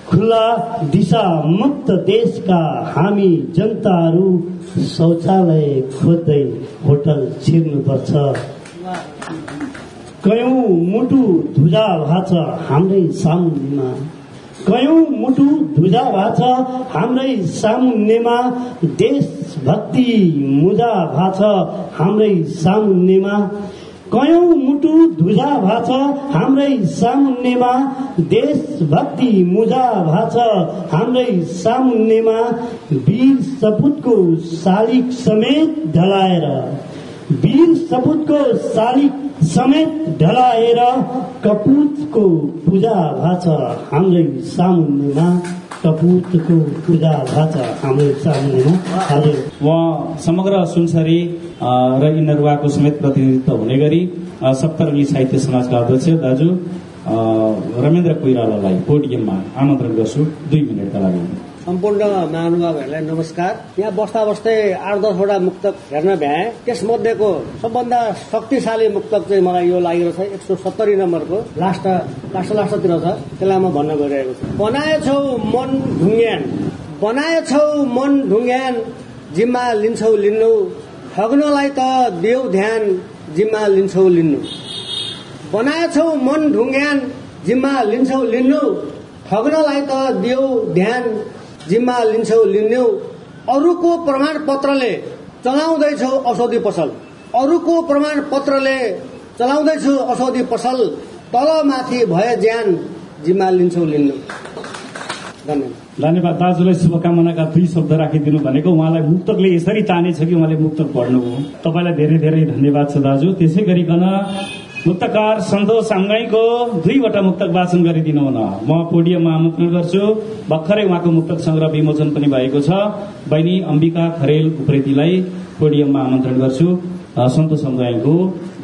खुल्ला दिशा मुक्त देशका हामी जनताहरू शौचालय खोज्दै होटल छिर्नुपर्छ। कयौं मुटु धुजा भाछ हाम्रै सामुन्नेमा। कयौं मुटु धुजा भाछ हाम्रै सामुन्नेमा देशभक्ति मुजा भाछ हाम्रै सामुन्नेमा कयौं मुटु धुजा भाछ हाम्रै सामुन्नेमा देशभक्ति मुजा भाछ हाम्रै सामुन्नेमा वीर सपुतको शालिक समेत ढलाएर। वीर सपुतको शालिक समेत ढलाएर कपुतको पूजा भाछ हाम्रै सामुन्नेमा कपुतको पूजा भाछ हाम्रै सामुन्नेमा हजुर उहाँ समग्र सुनसरी र इनरुवाको समेत प्रतिनिधित्व हुने गरी सप्तरङ्गी साहित्य समाजका अध्यक्ष दाजु रमेन्द्र कोइरालालाई पोडियममा आमन्त्रण गर्छु। दुई मिनटका लागि। सम्पूर्ण महानुभावहरूलाई नमस्कार। यहाँ बस्दा बस्दै आठ दसवटा मुक्तक हेर्न भ्याए। त्यसमध्येको सबभन्दा शक्तिशाली मुक्तक चाहिँ मलाई यो लागिरहेको छ एक सौ सत्तरी नम्बरको लास्ट लास्ट लास्टतिर छ। त्यसलाई म भन्न गइरहेको छु। बनाएछौ मन ढुङ्ग्यान। बनाएछौ मन ढुङ्ग्यान जिम्मा लिन्छौ लिन्नु। ठग्नलाई त देऊ ध्यान जिम्मा लिन्छौ लिन्नु। बनाएछौ मन ढुङ्ग्यान जिम्मा लिन्छौ लिन्नु। ठग्नलाई त देऊ ध्यान जिम्मा लिन्छौ लिन्नु अरूको प्रमाण पत्रले चलाउँदैछौ औषधि पसल। अरूको प्रमाण पत्रले चलाउँदैछु औषधि पसल। तल माथि भए ज्यान जिम्मा लिन्छौ लिन्नु धन्यवाद। धन्यवाद दाजुलाई शुभकामनाका दुई शब्द राखिदिनु भनेको। उहाँलाई मुक्तकले यसरी तानेछ कि उहाँले मुक्तक हो तपाईँलाई धेरै धेरै धन्यवाद छ दाजु। त्यसै गरिकन मुक्तकार सन्तोष साङ्गाईको दुईवटा मुक्तक वाचन गरिदिनु हुन म पोडियममा आमन्त्रण गर्छु। भर्खरै उहाँको मुक्तक संग्रह विमोचन पनि भएको छ। बहिनी अम्बिका खरेल उप्रेतीलाई पोडियममा आमन्त्रण गर्छु। सन्तोष साङ्गाईको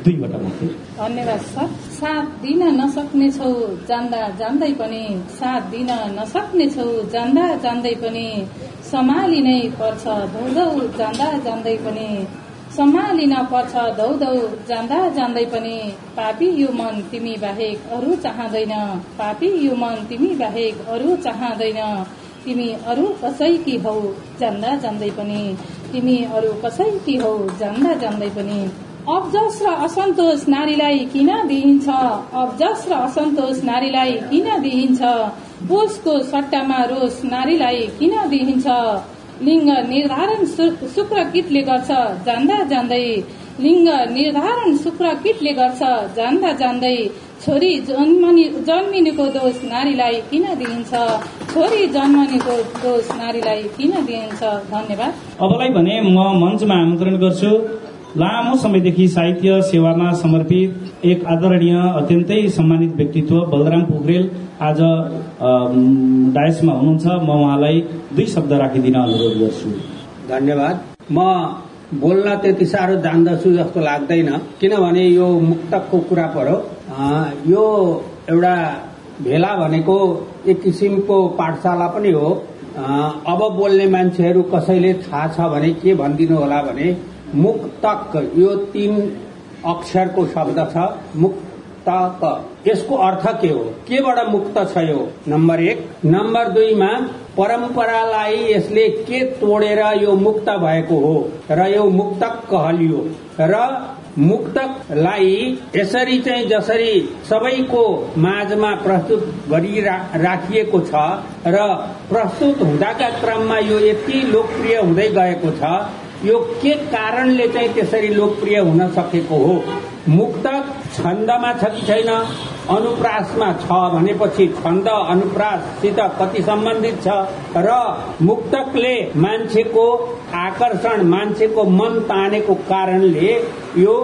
दुईवटा मुक्तक। धन्यवाद सर। साथ दिन नसक्नेछौ जान्दा जान्दै पनि। साथ दिन नसक्नेछौ जान्दा जान्दै पनि। सम्हालिनै पर्छ धौधौ जान्दा जान्दै पनि। सम्हालिन पर्छ धौधौ जान्दा जान्दै पनि पापी यो मन तिमी बाहेक अरू चाहँदैन। पापी यो मन तिमी बाहेक अरू चाहँदैन। तिमी अरू कसैकी हौ? जान्दा जान्दै पनि तिमी अरू कसैकी हौ? जान्दा जान्दै पनि अब्जस र असन्तोष नारीलाई किन दिइन्छ? अब्जस र असन्तोष नारीलाई किन दिइन्छ? पोषको सट्टामा रोष नारीलाई किन दिइन्छ? लिङ्ग निर्धारण शुक्र किटले गर्छ जान्दा जान्दै। लिङ्ग निर्धारण शुक्र किटले गर्छ जान्दा जान्दै। छोरी जन्मनि जन्मिनुको दोष नारीलाई किन दिइन्छ? छोरी जन्मनेको दोष नारीलाई किन दिइन्छ? धन्यवाद। अबलाई भने म मञ्चमा आमन्त्रण गर्छु। लामो समयदेखि साहित्य सेवामा समर्पित एक आदरणीय अत्यन्तै सम्मानित व्यक्तित्व बलराम पोखरेल आज डायसमा हुनुहुन्छ। म उहाँलाई दुई शब्द राखिदिन अनुरोध गर्छु। धन्यवाद। म बोल्न त्यति साह्रो जान्दछु जस्तो लाग्दैन किनभने यो मुक्तकको कुरा पऱ्यो अँ, यो एउटा भेला भनेको एक किसिमको पाठशाला पनि हो। अब बोल्ने मान्छेहरू कसैले थाहा छ भने के भनिदिनु होला भने मुक्तक यो तीन अक्षरको शब्द छ मुक्तक यसको अर्थ के हो? केबाट मुक्त छ यो। नम्बर एक। नम्बर दुईमा परम्परालाई यसले के तोडेर यो मुक्त भएको हो? र यो मुक्तक कहलियो। र मुक्तकलाई यसरी चाहिँ जसरी सबैको माझमा प्रस्तुत गरी राखिएको छ र प्रस्तुत हुँदाका क्रममा यो यति लोकप्रिय हुँदै गएको छ यो के कारणले चाहिँ त्यसरी लोकप्रिय हुन सकेको हो। मुक्तक छन्दमा छ कि छैन? अनुप्रासमा छ भनेपछि छन्द अनुप्राससित कति सम्बन्धित छ र मुक्तकले मान्छेको आकर्षण मान्छेको मन तानेको कारणले यो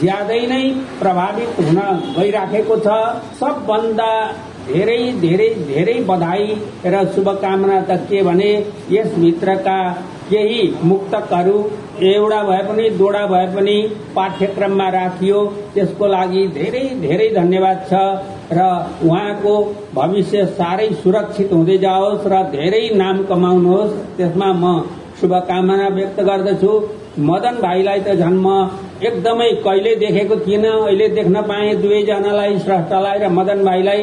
ज्यादै नै प्रभावित हुन गइराखेको छ। सबभन्दा धेरै धेरै धेरै बधाई र शुभकामना त के भने यसभित्रका केही मुक्तकहरू एउटा भए पनि दोडा भए पनि पाठ्यक्रममा राखियो। त्यसको लागि धेरै धेरै धन्यवाद छ र उहाँको भविष्य साह्रै सुरक्षित हुँदै जाओस् र धेरै नाम कमाउनुहोस्। त्यसमा म शुभकामना व्यक्त गर्दछु। मदन भाइलाई त झन् म एकदमै कहिले देखेको थिइनँ अहिले देख्न पाएँ दुवैजनालाई स्रष्टालाई र मदन भाइलाई।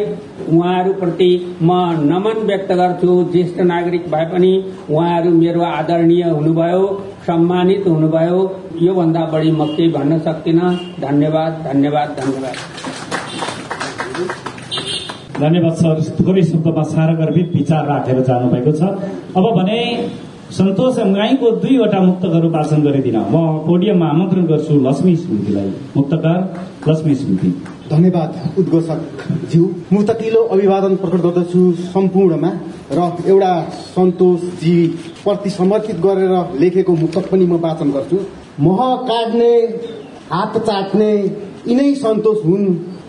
उहाँहरूप्रति म नमन व्यक्त गर्छु। ज्येष्ठ नागरिक भए पनि उहाँहरू मेरो आदरणीय हुनुभयो सम्मानित हुनुभयो। योभन्दा बढी म केही भन्न सक्दिनँ। धन्यवाद धन्यवाद धन्यवाद। धन्यवाद सर। थोरै शब्दमा सारा गर्भित विचार राखेर जानुभएको छ। अब भने सन्तोष अङ्गाईको दुईवटा मुक्तकहरू वाचन गरिदिन। म पोडियममा आमन्त्रण गर्छु लक्ष्मी स्मृतिलाई। मुक्तकार लक्ष्मी स्मृति। धन्यवाद उद्घोषक ज्यू। मुक्तकिलो अभिवादन प्रकट गर्दछु सम्पूर्णमा र एउटा सन्तोषजी प्रति समर्पित गरेर लेखेको मुक्तक पनि म वाचन गर्छु। मह काट्ने हात चाट्ने यिनै सन्तोष हुन्।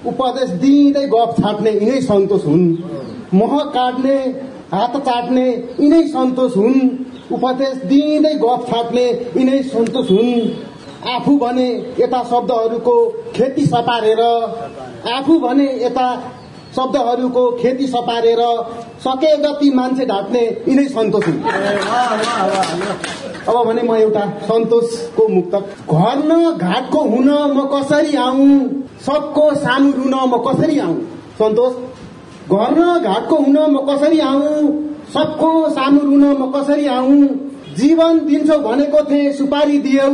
उपदेश दिँदै गफ छाट्ने यिनै सन्तोष हुन्। मह काट्ने हात चाट्ने यिनै सन्तोष हुन्। उपदेश दिँदै गफ छाट्ने यिनै सन्तोष हुन्। आफू भने यता शब्दहरूको खेती सपारेर आफू भने यता शब्दहरूको खेती सपारेर सके जति मान्छे ढाट्ने यिनै सन्तोष हुन्। अब भने म एउटा सन्तोषको मुक्त घर न घाटको हुन म कसरी आउँ? सबको सानो रुन म कसरी आउँ? सन्तोष घर न घाटको हुन म कसरी आउँ? सबको सानो रुन म कसरी आउँ? जीवन दिन्छौ भनेको थिएँ सुपारी दियौ।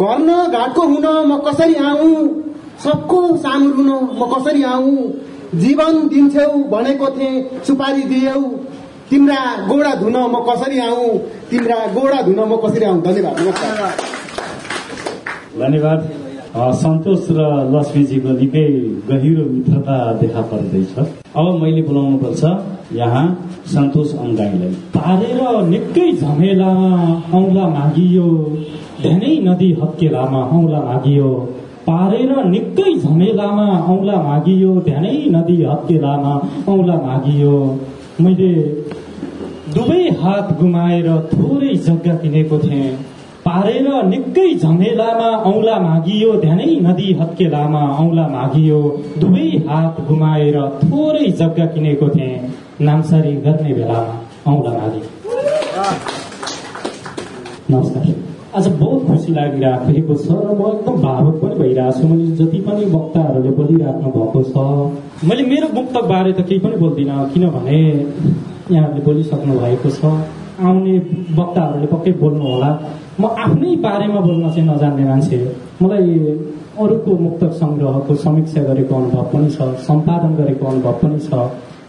घर घाटको हुन म कसरी आउँ? सबको सानो रुन म कसरी आउँ? जीवन दिन्छौ भनेको थिएँ सुपारी दियौ। तिम्रा गोडा धुन म कसरी आउँ? तिम्रा गोडा धुन म कसरी आउँ? धन्यवाद धन्यवाद। सन्तोष र लक्ष्मीजीको निकै गहिरो मित्रता देखा पर्दैछ। अब मैले बोलाउनु पर्छ यहाँ सन्तोष अङ्गाईलाई। पारेर निकै झमेलामा औँला मागियो। धेरै नदी हत्केलामा औँला मागियो। पारेर निकै झमेलामा औँला मागियो। ध्यानै नदी हत्केलामा औँला मागियो। मैले दुवै हात गुमाएर थोरै जग्गा किनेको थिएँ। पारेर निकै झमेलामा औँला मागियो ध्यानै नदी हत्केलामा औँला मागियो। दुवै हात गुमाएर थोरै जग्गा किनेको थिएँ। नामसारी गर्ने बेलामा औँला मागे। नमस्कार। आज बहुत खुसी लागिराखेको छ र म एकदम भावुक पनि भइरहेको छु। मैले जति पनि वक्ताहरूले बोलिराख्नु भएको छ मैले मेरो मुक्तक बारे त केही पनि बोल्दिनँ। किनभने यहाँहरूले बोलिसक्नु भएको छ। आउने वक्ताहरूले पक्कै बोल्नु होला। म आफ्नै बारेमा बोल्न चाहिँ नजान्ने मान्छे मलाई अरूको मुक्तक सङ्ग्रहको समीक्षा गरेको अनुभव पनि छ सम्पादन गरेको अनुभव पनि छ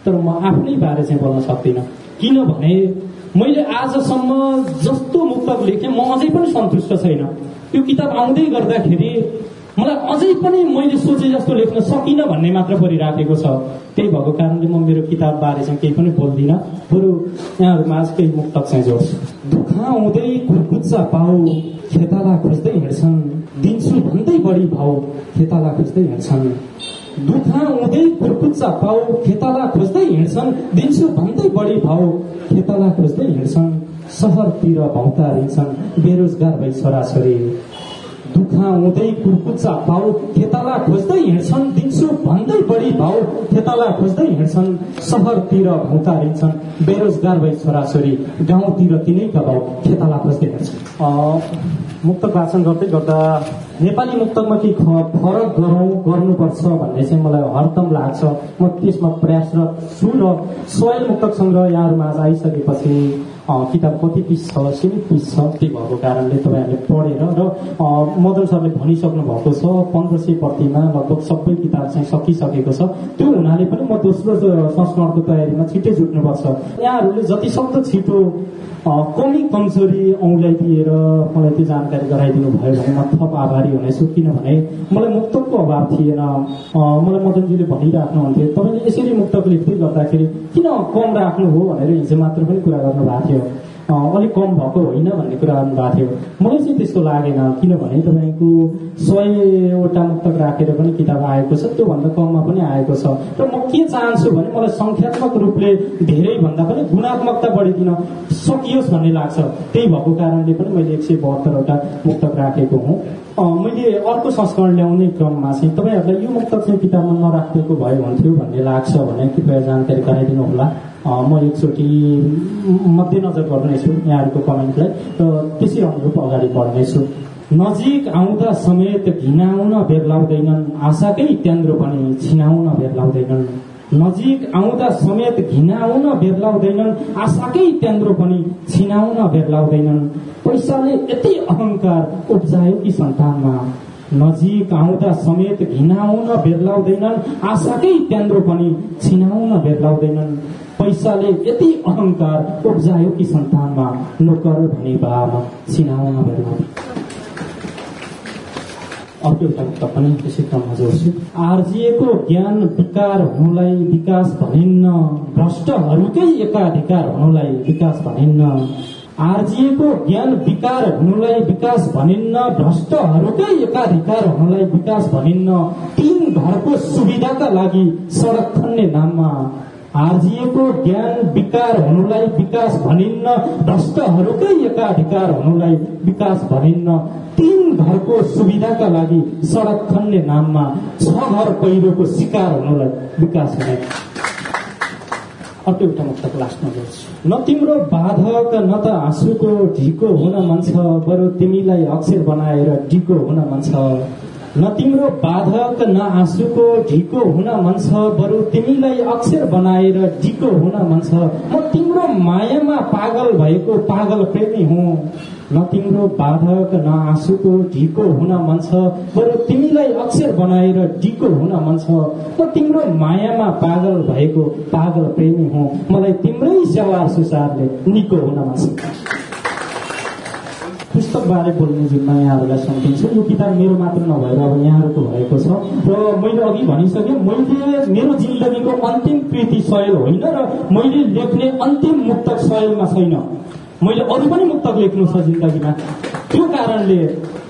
तर म आफ्नै बारे चाहिँ बोल्न सक्दिनँ। किनभने मैले आजसम्म जस्तो मुक्तक लेखेँ म अझै पनि सन्तुष्ट छैन। यो किताब आउँदै गर्दाखेरि मलाई अझै पनि मैले सोचे जस्तो लेख्न सकिनँ भन्ने मात्र परिराखेको छ। त्यही भएको कारणले म मेरो किताब बारे चाहिँ केही पनि बोल्दिनँ। बरु यहाँहरूमा केही मुक्तक चाहिँ जोड्छु दुःख आउँदै कुर्कुच्चा पाउ खेताला खोज्दै हिँड्छन्। दिन्छु भन्दै बढी भाउ खेताला खोज्दै हिँड्छन्। दुःख हुँदै कुर्कुच्चा पाउ खेताला खोज्दै हिँड्छन्। दिन्छु भन्दै बढी भाउ खेताला खोज्दै हिँड्छन्। सहरतिर भौतारिन्छन् बेरोजगार भई छोराछोरी। दुःख हुँदै कुर्कुच्चा पाउ खेताला खोज्दै हिँड्छन् दिन्छु भन्दै बढी भाउ खेताला खोज्दै हिँड्छन् सहरतिर भौतारिन्छन् बेरोजगार भई छोराछोरी गाउँतिर तिनैका भाउ खेताला खोज्दै हिँड्छन् मुक्त वाचन गर्दै गर्दा नेपाली मुक्तकमा केही फरक गरौँ गर्नुपर्छ भन्ने चाहिँ मलाई हरदम लाग्छ म त्यसमा प्रयासरत छु र सोयल मुक्तक सङ्ग्रह यहाँहरूमा आज आइसकेपछि किताब कति पिस छ सीमित त्यही भएको कारणले तपाईँहरूले पढेर र मदन सरले भनिसक्नु भएको छ पन्ध्र सय प्रतिमा लगभग सबै किताब चाहिँ सकिसकेको छ। त्यो हुनाले पनि म दोस्रो संस्करणको तयारीमा छिट्टै जुट्नुपर्छ। यहाँहरूले जति सक्दो छिटो कमी कमजोरी औँल्याइदिएर मलाई त्यो जानकारी गराइदिनु भयो भने म थप आभारी हुनेछु। किनभने मलाई मुक्तकको अभाव थिएन। मलाई मदनजीले भनिराख्नुहुन्थ्यो तपाईँले यसरी मुक्तक लेख्दै गर्दाखेरि किन कम राख्नु हो भनेर हिजो मात्र पनि कुरा गर्नुभएको थियो। अलिक कम भएको होइन भन्ने कुरा गर्नुभएको थियो मलाई चाहिँ त्यस्तो लागेन किनभने तपाईँको सयवटा मुक्तक राखेर पनि किताब आएको छ त्योभन्दा कममा पनि आएको छ। र म के चाहन्छु भने मलाई सङ्ख्यात्मक रूपले धेरैभन्दा पनि गुणात्मकता बढिदिन सकियोस् भन्ने लाग्छ। त्यही भएको कारणले पनि मैले एक सय बहत्तरवटा मुक्तक राखेको हुँ। मैले अर्को संस्करण ल्याउने क्रममा चाहिँ तपाईँहरूलाई यो मुक्तक चाहिँ किताबमा नराखिदिएको भए हुन्थ्यो भन्ने लाग्छ भने कृपया जानकारी गराइदिनु होला। म एकचोटि मध्यनजर गर्नेछु यहाँहरूको कमेन्टलाई। र त्यसै अनुरूप अगाडि बढ्नेछु। नजिक आउँदा समेत घिनाउन बेर्लाउँदैनन् आशाकै त्यान्द्रो पनि छिनाउन बेर्लाउँदैनन् नजिक आउँदा समेत घिनाउन बेर्लाउँदैनन् आशाकै त्यान्द्रो पनि छिनाउन बेर्लाउँदैनन् पैसाले यति अहङ्कार उब्जायो कि सन्तानमा। नजिक आउँदा समेत घिनाउन बेर्लाउँदैनन् आशाकै त्यान्द्रो पनि छिनाउन बेर्लाउँदैनन् पैसाले यति अहङ्कार उब्जायो कि सन्तानमा नोकर भने बामा छिनाउन बेर्लाउँदैन अर्को एउटा पनि त्यसै क्रममा जोड्छु आर्जिएको ज्ञान विकार हुनुलाई विकास भनिन्न भ्रष्टहरूकै एकाधिकार हुनुलाई विकास भनिन्न। आर्जिएको ज्ञान विकार हुनुलाई विकास भनिन्न भ्रष्टहरूकै एकाधिकार हुनुलाई विकास भनिन्न। तीन घरको सुविधाका लागि सडक खन्ने नाममा आर्जिएको ज्ञान विकार हुनुलाई विकास भनिन्न भ्रष्टहरूकै एकाधिकार हुनुलाई विकास भनिन्न। तीन घरको सुविधाका लागि सडक खन्ने नाममा छ घर पहिरोको शिकार हुनुलाई विकास हुने। अर्को एउटा गर्छु न तिम्रो बाधक न त आँसुको ढिको हुन मन छ बरु तिमीलाई अक्षर बनाएर डिको हुन मन छ न तिम्रो बाधक न आँसुको ढिको हुन मन छ बरु तिमीलाई अक्षर बनाएर डिको हुन मन छ म तिम्रो मायामा पागल भएको पागल प्रेमी हुँ। न तिम्रो बाधक न आँसुको ढिको हुन मन छ बरु तिमीलाई अक्षर बनाएर डिको हुन मन छ म तिम्रो मायामा पागल भएको पागल प्रेमी हुँ। मलाई तिम्रै सेवा सुसारले निको हुन मन छ पुस्तकबारे बोल्ने जिम्मा यहाँहरूलाई सम्झिन्छु। यो किताब मेरो मात्र नभएर अब यहाँहरूको भएको छ। र मैले अघि भनिसकेँ मैले मेरो जिन्दगीको अन्तिम कृति शैल होइन र मैले लेख्ने अन्तिम मुक्तक शैलमा छैन। मैले अरू पनि मुक्तक लेख्नु छ जिन्दगीमा। त्यो कारणले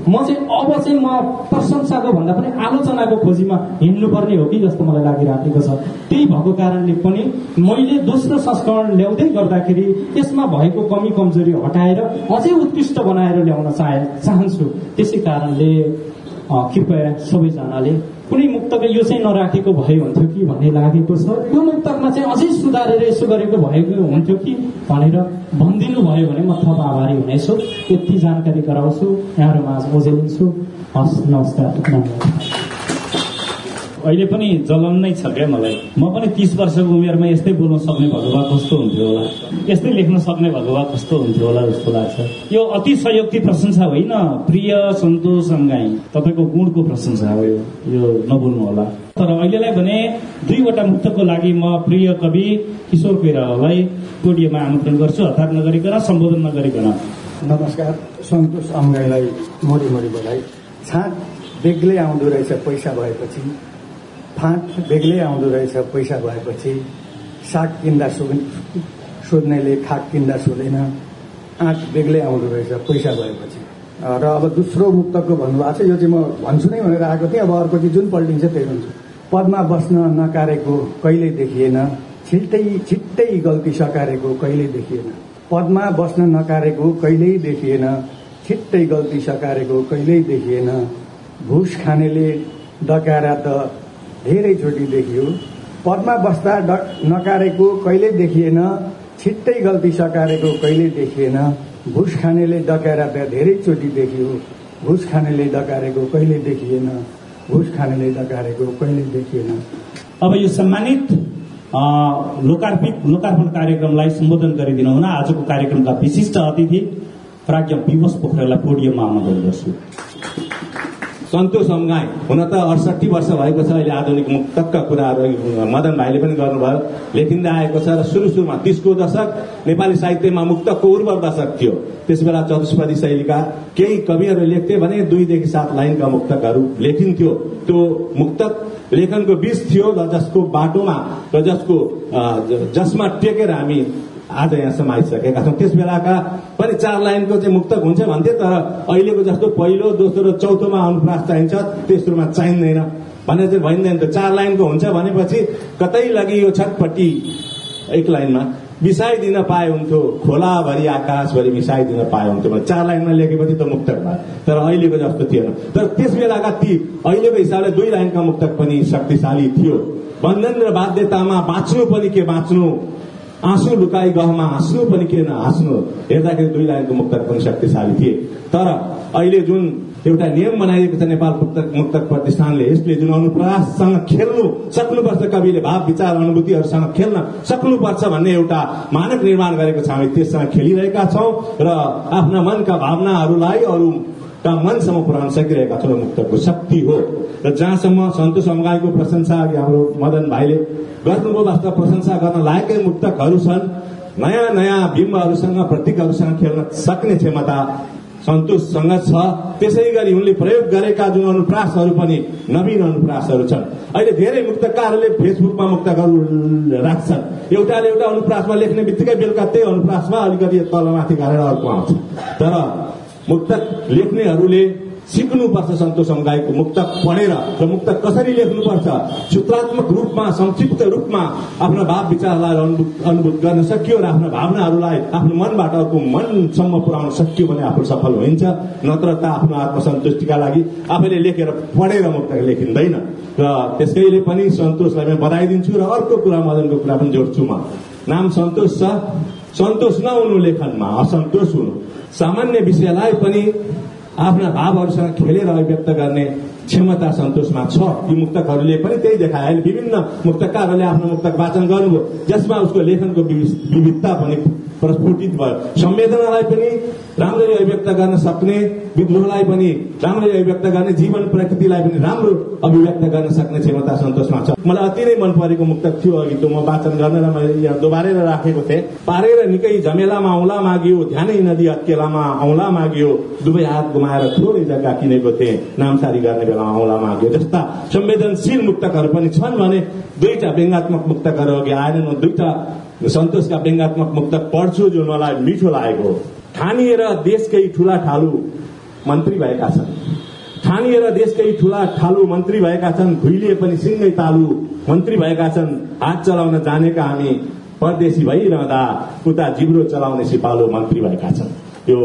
म चाहिँ अब चाहिँ म प्रशंसाको भन्दा पनि आलोचनाको खोजीमा हिँड्नुपर्ने हो कि जस्तो मलाई लागिराखेको छ। त्यही भएको कारणले पनि मैले दोस्रो संस्करण ल्याउँदै गर्दाखेरि यसमा भएको कमी कमजोरी हटाएर अझै उत्कृष्ट बनाएर ल्याउन चाहे चाहन्छु। त्यसै कारणले कृपया सबैजनाले कुनै मुक्तक यो चाहिँ नराखेको भए हुन्थ्यो कि भन्ने लागेको छ। यो मुक्तकमा चाहिँ अझै सुधारेर यसो गरेको भएको हुन्थ्यो कि भनेर भनिदिनु भयो भने म थप आभारी हुनेछु। यति जानकारी गराउँछु। यहाँहरूमा ओझेलिन्छु हस् नमस्कार। अहिले पनि जलन नै छ क्या मलाई। म पनि तिस वर्षको उमेरमा यस्तै बोल्न सक्ने भए कस्तो हुन्थ्यो होला। यस्तै लेख्न सक्ने भए कस्तो हुन्थ्यो होला जस्तो लाग्छ। यो अति संयुक्ति प्रशंसा होइन प्रिय सन्तोष सङ्गाई तपाईँको गुणको प्रशंसा हो यो। नबोल्नु होला। तर अहिलेलाई भने दुईवटा मुक्तको लागि म प्रिय कवि किशोर कोइरालालाई पोडियममा आमन्त्रण गर्छु। हतार नगरिकन सम्बोधन नगरिकन। नमस्कार सन्तोष अङ्गाईलाई मरि मरि बधाई छाँट बेग्लै आउँदो रहेछ पैसा भएपछि। फाँट बेग्लै आउँदो रहेछ पैसा भएपछि। साग किन्दा सो सोध्नेले खाक किन्दा सोधेन। आँट बेग्लै आउँदो रहेछ पैसा भएपछि। र अब दोस्रो मुक्तको भन्नुभएको छ यो चाहिँ म भन्छु नै भनेर आएको थिएँ। अब अर्को चाहिँ जुन पल्टिन्छ त्यही भन्छु। पदमा बस्न नकारेको कहिले देखिएन? छिट्टै छिट्टै गल्ती सकारेको कहिले देखिएन? पदमा बस्न नकारेको कहिल्यै देखिएन? छिट्टै गल्ती सकारेको कहिल्यै देखिएन? घुस खानेले डकारा त धेरैचोटि देखियो। पदमा बस्दा नकारेको कहिल्यै देखिएन छिट्टै गल्ती सकारेको कहिल्यै देखिएन। घुस खानेले डकारा त धेरैचोटि देखियो। घुस खानेले डकारेको कहिले देखिएन। घुस खानेले डकारेको कहिले देखिएन। अब यो सम्मानित लोकार्पित लोकार्पण कार्यक्रमलाई सम्बोधन गरिदिनु हुन आजको कार्यक्रमका विशिष्ट अतिथि प्राज्ञ विवश पोखरेललाई पोडियममा आमन्त्रण गर्छु। सन्तोष अङ्गाई हुन त अडसठी वर्ष भएको छ अहिले आधुनिक मुक्तकका कुराहरू मदन भाइले पनि गर्नुभयो। लेखिँदै आएको छ र सुरु सुरुमा तिसको दशक नेपाली साहित्यमा मुक्तकको उर्वर दशक थियो। त्यस बेला चतुष्पदी शैलीका केही कविहरू लेख्थे भने दुईदेखि सात लाइनका मुक्तकहरू लेखिन्थ्यो। त्यो मुक्तक लेखनको बीच थियो र जसको बाटोमा र जसको जसमा टेकेर हामी आज यहाँसम्म आइसकेका छौँ। त्यस बेलाका पनि चार लाइनको चाहिँ मुक्तक हुन्छ भन्थे तर अहिलेको जस्तो पहिलो दोस्रो र चौथोमा अनुप्रास चाहिन्छ तेस्रोमा चाहिँदैन। भनेर चाहिँ भनिँदैन त। चार लाइनको हुन्छ भनेपछि कतै लागि यो छटपट्टि एक लाइनमा। मिसाइदिन पाए हुन्थ्यो खोलाभरि आकाशभरि मिसाइदिन पाए हुन्थ्यो चार लाइनमा लेखेपछि त मुक्तक भयो। तर अहिलेको जस्तो थिएन। तर त्यस बेलाका ती अहिलेको हिसाबले दुई लाइनका मुक्तक पनि शक्तिशाली थियो। बन्धन र बाध्यतामा बाँच्नु पनि के बाँच्नु? आँसु लुकाई गहमा हाँस्नु पनि के नहाँस्नु? हेर्दाखेरि दुई लाइनको मुक्तक पनि शक्तिशाली थिए। तर अहिले जुन एउटा नियम बनाइएको छ नेपाल मुक्तक मुक्तक प्रतिष्ठानले यसले जुन अनुप्राससँग खेल्नु सक्नुपर्छ कविले भाव विचार अनुभूतिहरूसँग खेल्न सक्नुपर्छ भन्ने एउटा मानक निर्माण गरेको छ हामी त्यससँग खेलिरहेका छौँ र आफ्ना मनका भावनाहरूलाई अरू का मनसम्म पुर्याउन सकिरहेका छौँ मुक्तको शक्ति हो। र जहाँसम्म सन्तोष समगाईको प्रशंसा हाम्रो मदन भाइले गर्नुभयो। वास्तव प्रशंसा गर्न लायकै मुक्तकहरू छन्। नयाँ नयाँ बिम्बहरूसँग प्रतीकहरूसँग खेल्न सक्ने क्षमता सन्तोषसँग छ। त्यसै गरी उनले प्रयोग गरेका जुन अनुप्रासहरू पनि नवीन अनुप्रासहरू छन्। अहिले धेरै मुक्तकारहरूले फेसबुकमा मुक्तकहरू राख्छन्। एउटाले एउटा अनुप्रासमा लेख्ने बित्तिकै बेलुका त्यही अनुप्रासमा अलिकति तलमाथि गाडेर अर्को आउँछ। तर मुक्तक लेख्नेहरूले सिक्नुपर्छ सन्तोष समुदायको मुक्तक पढेर र मुक्तक कसरी लेख्नुपर्छ? सूत्रात्मक रूपमा संक्षिप्त रूपमा आफ्ना भाव विचारलाई अनुभूत गर्न सकियो र आफ्ना भावनाहरूलाई आफ्नो मनबाट अर्को मनसम्म पुर्याउन सकियो भने आफू सफल हुन्छ। नत्र त आफ्नो आत्मसन्तुष्टिका लागि आफैले लेखेर पढेर मुक्तक लेखिँदैन। र त्यसैले पनि सन्तोषलाई म बधाई दिन्छु र अर्को कुरा मदनको कुरा पनि जोड्छु म। नाम सन्तोष छ। सन्तोष नहुनु लेखनमा असन्तोष हुनु। सामान्य विषयलाई पनि आफ्ना भावहरूसँग खेलेर अभिव्यक्त गर्ने क्षमता सन्तोषमा छ। यी मुक्तकहरूले पनि त्यही देखाए अहिले विभिन्न मुक्तकारहरूले आफ्नो मुक्तक वाचन गर्नुभयो। जसमा उसको लेखनको विविधता पनि प्रस्फुटित भयो। संवेदनालाई पनि राम्ररी अभिव्यक्त गर्न सक्ने विद्रोहलाई पनि राम्ररी अभिव्यक्त गर्ने जीवन प्रकृतिलाई पनि राम्रो अभिव्यक्त गर्न सक्ने क्षमता सन्तोषमा छ। मलाई अति नै मन परेको मुक्तक थियो अघि त्यो म वाचन गर्न मैले यहाँ दोबारेर राखेको थिएँ। पारेर निकै झमेलामा औँला माग्यो ध्यानै नदी अत्केलामा औँला माग्यो। दुवै हात गुमाएर थोरै जग्गा किनेको थिएँ। नामसारी गर्ने बेलामा औँला माग्यो। जस्ता संवेदनशील मुक्तकहरू पनि छन् भने दुईटा व्यङ्गात्मक मुक्तकहरू अघि आएनन्। दुईटा सन्तोषका व्यङ्गात्मक मुक्तक पढ्छु जो मलाई मिठो लागेको ठानिएर देशकै ठुला ठालु मन्त्री भएका छन्। ठानिएर देशकै ठुला ठालु मन्त्री भएका छन्। धुइलिए पनि सिङ्गै तालु मन्त्री भएका छन्। हात चलाउन जानेका हामी परदेशी भइरहँदा उता जिब्रो चलाउने सिपालु मन्त्री भएका छन्। यो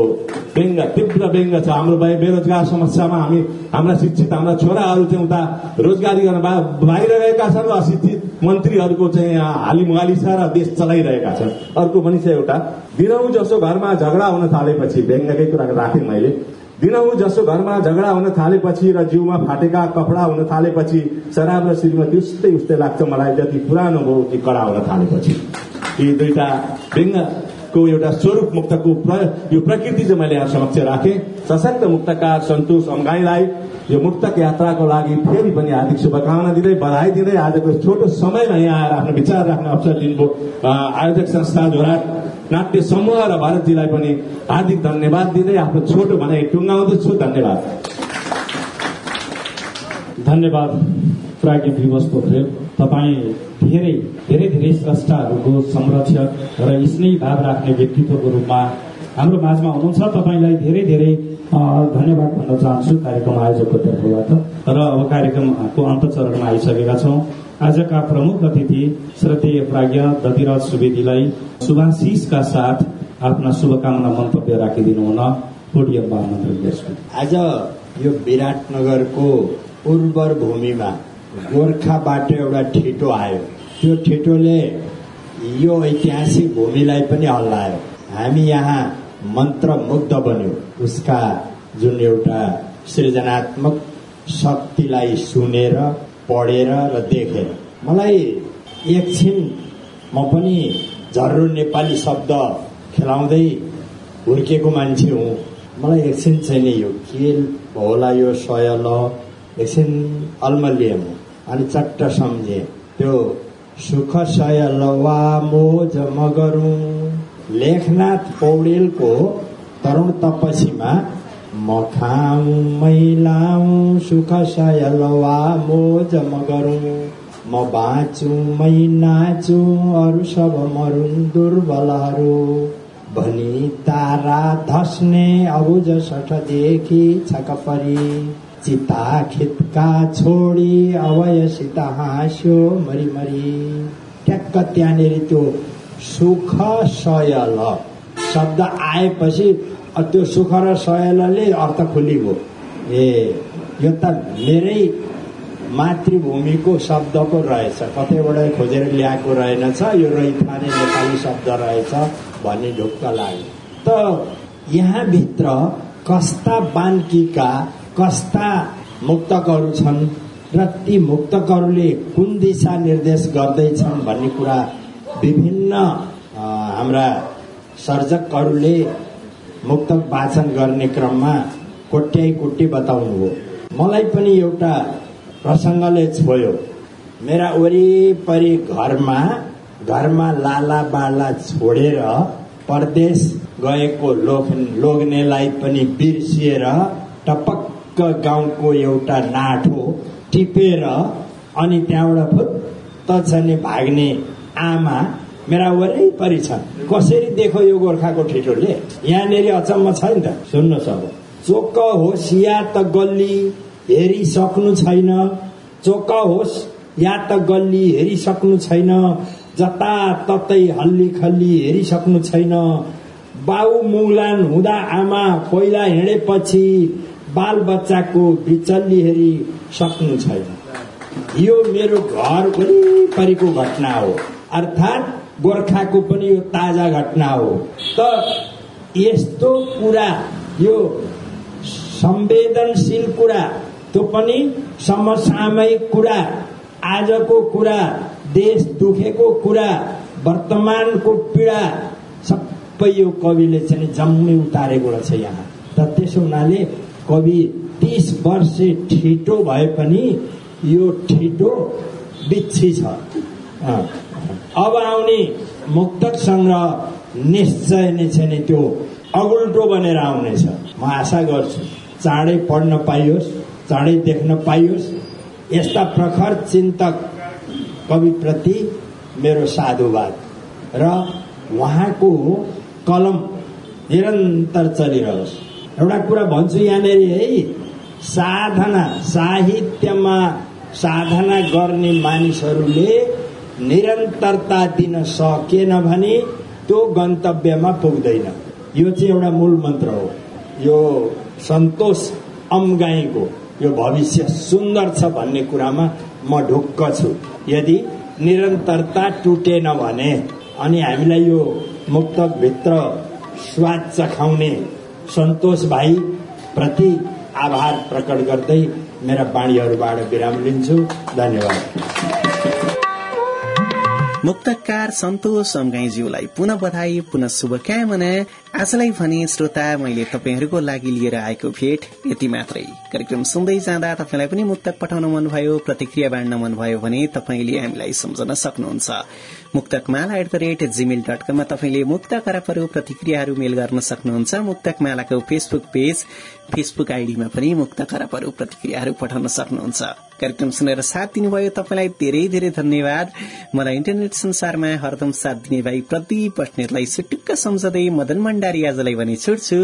व्यङ्ग तीव्र व्यङ्ग छ हाम्रो बेरोजगार समस्यामा हामी हाम्रा शिक्षित हाम्रा छोराहरू चाहिँ उता रोजगारी गर्न बाहिर गएका छन् र अशिक्षित मन्त्रीहरूको चाहिँ हालिमुहाली छ र देश चलाइरहेका छन् अर्को पनि छ एउटा दिनौँ जसो घरमा झगडा हुन थालेपछि व्यङ्गकै कुरा राखेँ मैले दिनहुँ जसो घरमा झगडा हुन थालेपछि र जिउमा फाटेका कपडा हुन थालेपछि शराब र श्रीमती उस्तै उस्तै लाग्छ मलाई जति पुरानो भयो कि कडा हुन थालेपछि यी दुईटा व्यङ्गको एउटा स्वरूप मुक्तको यो प्रकृति चाहिँ मैले यहाँ समक्ष राखेँ। सशक्त मुक्तकार सन्तोष अम्गाईलाई यो मुक्तक यात्राको लागि फेरि पनि हार्दिक शुभकामना दिँदै बधाई दिँदै आजको छोटो समयमा यहाँ आएर आफ्नो विचार राख्ने अवसर दिनुभयो आयोजक संस्था नाट्य समूह र भारतजीलाई पनि हार्दिक धन्यवाद दिँदै आफ्नो छोटो भनाइ टुङ्गाउँदछु धन्यवाद। धन्यवाद प्राज्ञ विवश तपाईँ धेरै धेरै धेरै स्रष्टाहरूको संरक्षक र स्नेही भाव राख्ने व्यक्तित्वको रूपमा हाम्रो माझमा हुनुहुन्छ। तपाईँलाई धेरै धेरै धन्यवाद भन्न चाहन्छु कार्यक्रम आयोजकको तर्फबाट। र अब कार्यक्रमको अन्त चरणमा आइसकेका छौँ। आजका प्रमुख अतिथि श्रद्धेय प्राज्ञ दधिराज सुवेदीलाई शुभाशिषका साथ आफ्ना शुभकामना मन्तव्य राखिदिनु हुन पोडियममा आमन्त्रण गर्छु। आज यो विराटनगरको उर्वर भूमिमा गोर्खाबाट एउटा ठेटो आयो। त्यो ठेटोले यो ऐतिहासिक भूमिलाई पनि हल्लायो। हामी यहाँ मन्त्रमुग्ध बन्यो। उसका जुन एउटा सृजनात्मक शक्तिलाई सुनेर पढेर र देखेर। मलाई एकछिन म पनि झर्रो नेपाली शब्द खेलाउँदै हुर्केको मान्छे हुँ। मलाई एकछिन चाहिँ नि यो के होला यो सय ल एकछिन अल्मलिएँ म अनि चट्ट सम्झेँ. त्यो सुख सय मोज मगरौँ. लेखनाथ पौडेलको तरुण तपसीमा म खाऊ मैलाऊ सुख सयल वा मोज म गरौँ म बाँचु मै नाचु अरू सब मरुन् दुर्बलहरू। भनी तारा धस्ने अबुज सठदेखि छकपरी चिता खितका छोडी अवयसित हाँस्यो मरिमरी ट्याक्क त्यहाँनिर त्यो सुख सयल। शब्द आएपछि त्यो सुख र सयलले अर्थ खुलिगयो। ए यो त मेरै मातृभूमिको शब्दको रहेछ। कतैबाट खोजेर ल्याएको रहेनछ यो रैथाने नेपाली शब्द रहेछ भन्ने ढुक्क लाग्यो। त यहाँभित्र कस्ता बान्कीका कस्ता मुक्तकहरू छन् र ती मुक्तकहरूले कुन दिशा निर्देश गर्दैछन् भन्ने कुरा विभिन्न हाम्रा सर्जकहरूले मुक्तक वाचन गर्ने क्रममा कोट्याइ कोट्टी बताउनु हो। मलाई पनि एउटा प्रसङ्गले छोयो। मेरा वरिपरि घरमा घरमा लाला बाला छोडेर परदेश गएको लोग्नेलाई पनि बिर्सिएर टपक्क गाउँको एउटा नाठो टिपेर अनि त्यहाँबाट फुत्त छ भाग्ने आमा मेरा वरिपरि छन्। कसरी देखो यो गोर्खाको ठिटोले यहाँनिर अचम्म छैन त। सुन्नुहोस् अब। चोक होस् या त गल्ली हेरिसक्नु छैन। चोक होस् या त गल्ली हेरिसक्नु छैन। जता ततै हल्ली खल्ली हेरिसक्नु छैन। बाउ मुगलान हुँदा आमा पहिला हिँडेपछि बाल बच्चाको बिचल्ली हेरी सक्नु छैन। यो मेरो घर वरिपरिको घटना हो। अर्थात् गोर्खाको पनि यो ताजा घटना हो। त यस्तो कुरा यो संवेदनशील कुरा त्यो पनि समसामयिक कुरा आजको कुरा देश दुखेको कुरा वर्तमानको पीडा सबै यो कविले चाहिँ जम्मै उतारेको रहेछ यहाँ। र त्यसो हुनाले कवि तिस वर्ष ठिटो भए पनि यो ठिटो बिच्छी छ। अब आउने मुक्तक सङ्ग्रह निश्चय नै छ नि त्यो अगुल्टो बनेर आउनेछ म आशा गर्छु चाँडै पढ्न पाइयोस् चाँडै देख्न पाइयोस्। यस्ता प्रखर चिन्तक कविप्रति मेरो साधुवाद र उहाँको कलम निरन्तर चलिरहोस्। एउटा कुरा भन्छु यहाँनिर है। साधना साहित्यमा साधना गर्ने मानिसहरूले निरन्तरता दिन सकेन भने त्यो गन्तव्यमा पुग्दैन। यो चाहिँ एउटा मूल मन्त्र हो। यो सन्तोष अमगाईको यो भविष्य सुन्दर छ भन्ने कुरामा म ढुक्क छु। यदि निरन्तरता टुटेन भने अनि हामीलाई यो मुक्तकभित्र स्वाद चखाउने सन्तोष भाइ प्रति आभार प्रकट गर्दै मेरा बाणीहरूबाट विराम लिन्छु। धन्यवाद। मुक्तकार सन्तोष अम्गाईज्यूलाई पुनः बधाई पुनः शुभकामना। आजलाई भने श्रोता मैले तपाईँहरूको लागि लिएर आएको भेट यति मात्रै। कार्यक्रम सुन्दै जाँदा तपाईँलाई पनि मुक्तक पठाउन मनभयो प्रतिक्रिया बाँड्न मनभयो भने तपाईँले हामीलाई सम्झन सक्नुहुन्छ। Muktakmala at the rate gmail dot कममा तपाईँले मुक्त खराबहरू प्रतिक्रियाहरू मेल गर्न सक्नुहुन्छ। मुक्तकमालाको फेसबुक पेज फेसबुक आइडीमा पनि मुक्त खराबहरू प्रतिक्रियाहरू पठाउन सक्नुहुन्छ। कार्यक्रम सुनेर साथ दिनुभयो तपाईँलाई धेरै धेरै धन्यवाद। मलाई इन्टरनेट संसारमा हरदम साथ दिने भाइ प्रदीप बस्नेतलाई सुटुक्क सम्झँदै मदन भण्डारी आजलाई भने छुट्छु।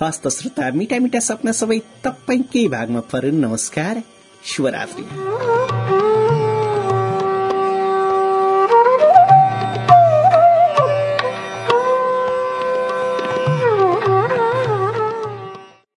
हस्त श्रोता मिठा मिठा सपना सबै तपाईँकै भागमा परुन् नमस्कार शुभरात्री।